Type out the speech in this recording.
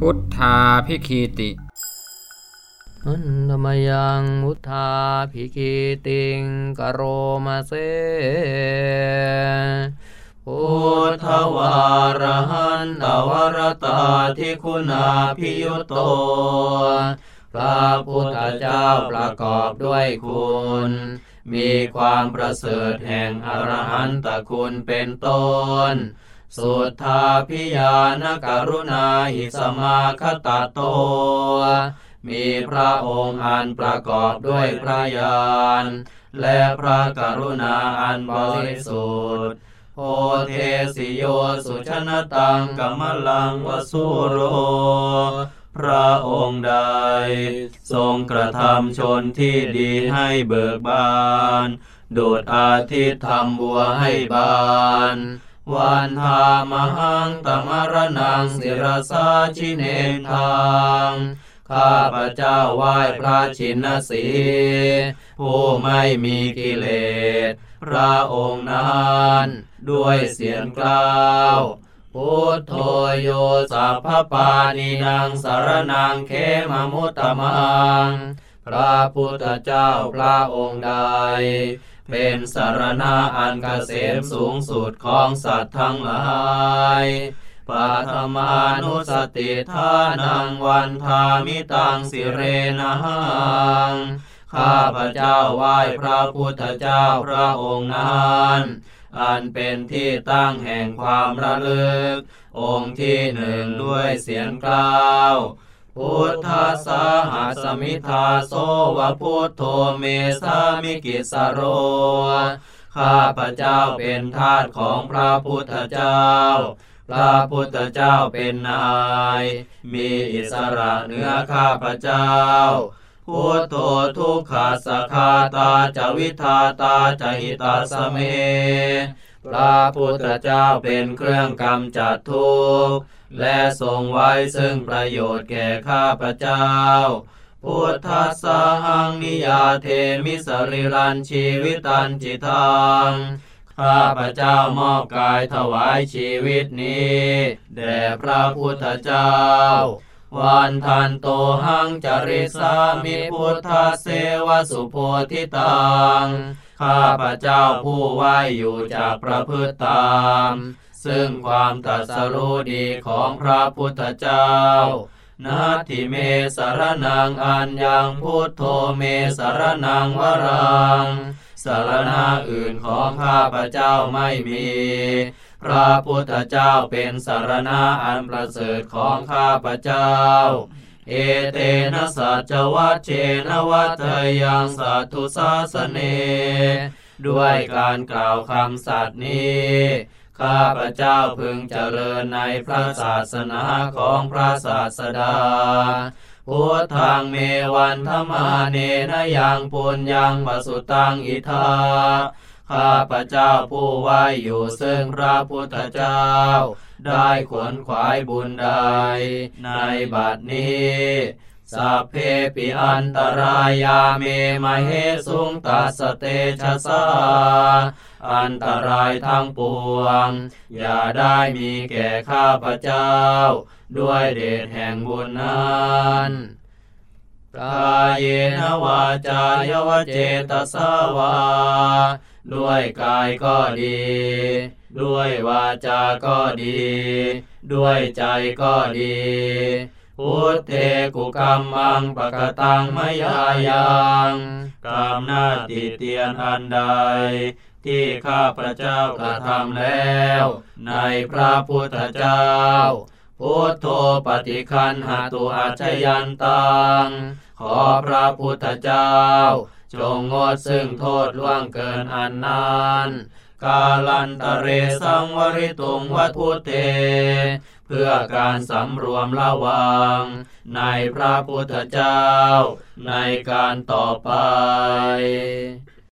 พุทธาพิคีติอันธมยังมุทธาภิกิติงกโรมาเซพุทธวารหันตวรตาทิคุณาพิยุตโต พระพุทธเจ้าประกอบด้วยคุณ มีความประเสริฐแห่งอรหันตคุณเป็นต้น สุทธาพิยานกรุณาหิสมาคตโต มีพระองค์อันประกอบด้วยพระญาณและพระกรุณาอันบริสุทธิ์โพเทสิโยสุชนตังกัมลังวสุโร พระองค์ใด ทรงกระทำชนที่ดีให้เบิกบานโดดอาทิตย์ทำบัวให้บาน วันทามหังตมรนังศิรสาชิเนทางข้าพระเจ้าไหว้พระชินสีผู้ไม่มีกิเลส พระองค์นั้นด้วยเสียงกล่าวพุทโธโยสัพพปานินางสารนังเขมมุตตมัง พระพุทธเจ้าพระองค์ใด เป็นสารณะอันเกษมสูงสุดของสัตว์ทั้งหลายปัทมานุสติทานังวันทามิตังสิเรนะหังข้าพระเจ้าไหว้พระพุทธเจ้าพระองค์นั้นอันเป็นที่ตั้งแห่งความระลึก องค์ที่หนึ่งด้วยเสียงกล่าว พุทธสาหัสมิทาโสวพุทโธเมสามิกิสโร ข้าพระเจ้าเป็นทาสของพระพุทธเจ้า พระพุทธเจ้าเป็นนาย มีอิสระเหนือข้าพระเจ้า พุทโธทุกขาสคาตาจวิทาตาจหิตาสเม พระพุทธเจ้าเป็นเครื่องกำจัดทุกข์และทรงไว้ซึ่งประโยชน์แก่ข้าพระเจ้า พุทธัสหังนิยาเทมิสริรันชีวิตันจิตังข้าพระเจ้ามอบกายถวายชีวิตนี้ แด่พระพุทธเจ้า วันทันโตหังจริสามิพุทธเสวสุโพธิตัง ข้าพระเจ้าผู้ไหวอยู่จากประพฤติตาม ซึ่งความตรัสรู้ดีของพระพุทธเจ้านาทิเมสารนังอันยังพุทโธเมสารนังวรังสารณะอื่นของข้าพระเจ้าไม่มี พระพุทธเจ้าเป็นสารณะอันประเสริฐของข้าพระเจ้า เอเตนะสัจวัชเชนวัตยังสัตุสาสเน ด้วยการกล่าวคำสัตย์นี้ ข้าพระเจ้าพึงเจริญในพระศาสนาของพระศาสดาพุทธังเมวันธมาเนนะยังปุญญังวสุตังอิทา ข้าพระเจ้าผู้ไหวอยู่ซึ่งพระพุทธเจ้า ได้ขวนขวายบุญใด ในบัดนี้สัพเพปิอันตรายาเมมเหสุงตัสเตชะสาอันตรายทั้งปวง อย่าได้มีแก่ข้าพระเจ้า ด้วยเดชแห่งบุญนั้นกายเยนวาจายวเจตสาวา ด้วยกายก็ดี ด้วยวาจาก็ดี ด้วยใจก็ดี พุทเทกุกรรมังปะกตังมยายังกรรมหน้าติเตียนอันใด ที่ข้าพระเจ้ากระทำแล้ว ในพระพุทธเจ้าพุทโธปฏิคันหาตุอาชยันตัง ขอพระพุทธเจ้า จงงดซึ่งโทษล่วงเกินอันนานกาลันตะเรสังวริตุงวัตพุเต เพื่อการสำรวมระวัง ในพระพุทธเจ้า ในการต่อไป